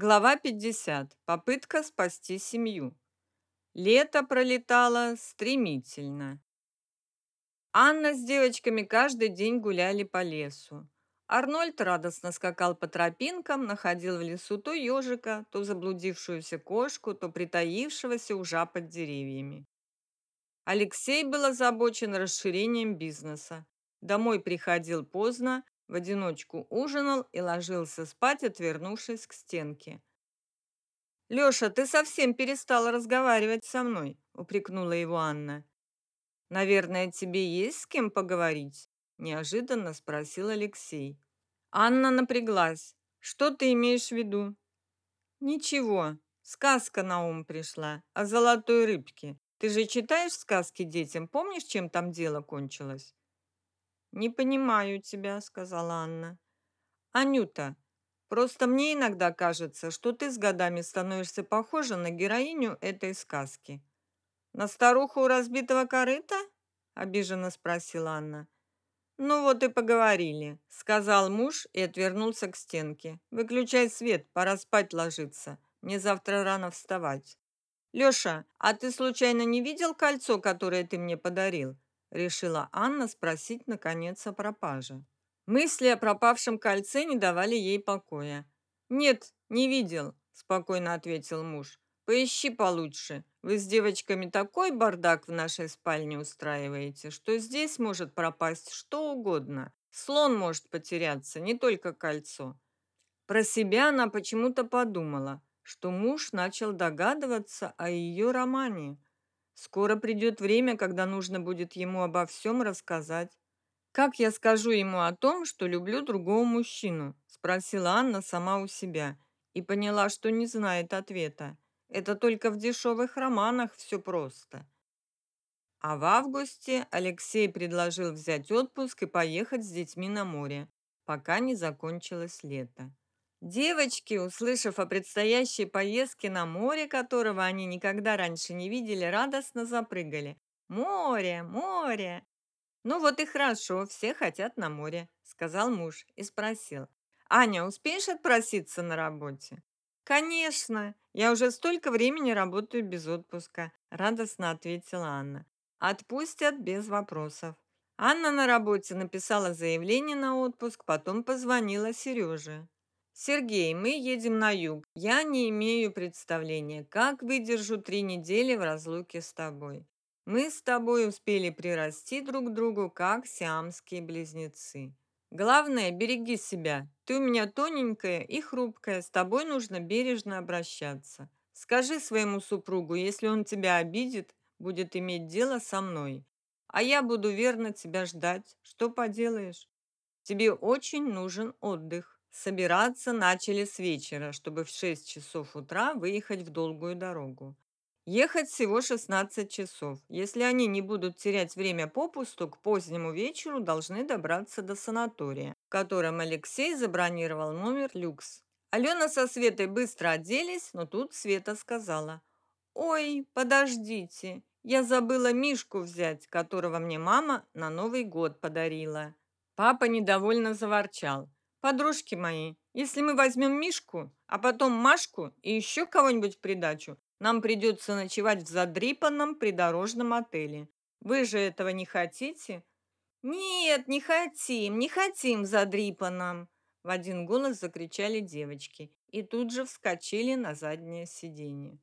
Глава 50. Попытка спасти семью. Лето пролетало стремительно. Анна с девочками каждый день гуляли по лесу. Арнольд радостно скакал по тропинкам, находил в лесу то ежика, то заблудившуюся кошку, то притаившегося ужа под деревьями. Алексей был озабочен расширением бизнеса. Домой приходил поздно, в одиночку ужинал и ложился спать, отвернувшись к стенке. «Леша, ты совсем перестал разговаривать со мной», — упрекнула его Анна. «Наверное, тебе есть с кем поговорить?» — неожиданно спросил Алексей. Анна напряглась. «Что ты имеешь в виду?» «Ничего. Сказка на ум пришла о золотой рыбке. Ты же читаешь сказки детям, помнишь, чем там дело кончилось?» «Не понимаю тебя», — сказала Анна. «Анюта, просто мне иногда кажется, что ты с годами становишься похожа на героиню этой сказки». «На старуху у разбитого корыта?» — обиженно спросила Анна. «Ну вот и поговорили», — сказал муж и отвернулся к стенке. «Выключай свет, пора спать ложиться. Мне завтра рано вставать». «Леша, а ты случайно не видел кольцо, которое ты мне подарил?» Решила Анна спросить наконец о пропаже. Мысли о пропавшем кольце не давали ей покоя. Нет, не видел, спокойно ответил муж. Поищи получше. Вы с девочками такой бардак в нашей спальне устраиваете, что здесь может пропасть что угодно. Слон может потеряться, не только кольцо. Про себя она почему-то подумала, что муж начал догадываться о ее романе. Скоро придет время, когда нужно будет ему обо всем рассказать. Как я скажу ему о том, что люблю другого мужчину? спросила Анна сама у себя и поняла, что не знает ответа. Это только в дешевых романах все просто. А в августе Алексей предложил взять отпуск и поехать с детьми на море, пока не закончилось лето. Девочки, услышав о предстоящей поездке на море, которого они никогда раньше не видели, радостно запрыгали. «Море! Море!» «Ну вот и хорошо, все хотят на море», — сказал муж и спросил. «Аня, успеешь отпроситься на работе?» «Конечно! Я уже столько времени работаю без отпуска», — радостно ответила Анна. «Отпустят без вопросов». Анна на работе написала заявление на отпуск, потом позвонила Сереже. Сергей, мы едем на юг. Я не имею представления, как выдержу три недели в разлуке с тобой. Мы с тобой успели прирасти друг к другу, как сиамские близнецы. Главное, береги себя. Ты у меня тоненькая и хрупкая, с тобой нужно бережно обращаться. Скажи своему супругу, если он тебя обидит, будет иметь дело со мной. А я буду верно тебя ждать. Что поделаешь? Тебе очень нужен отдых. Собираться начали с вечера, чтобы в 6 часов утра выехать в долгую дорогу. Ехать всего 16 часов. Если они не будут терять время попусту, к позднему вечеру должны добраться до санатория, в котором Алексей забронировал номер люкс. Алена со Светой быстро оделись, но тут Света сказала. «Ой, подождите, я забыла Мишку взять, которого мне мама на Новый год подарила». Папа недовольно заворчал. Подружки мои, если мы возьмем Мишку, а потом Машку и еще кого-нибудь в придачу, нам придется ночевать в задрипанном придорожном отеле. Вы же этого не хотите? Нет, не хотим, не хотим в задрипанном, в один голос закричали девочки и тут же вскочили на заднее сиденье.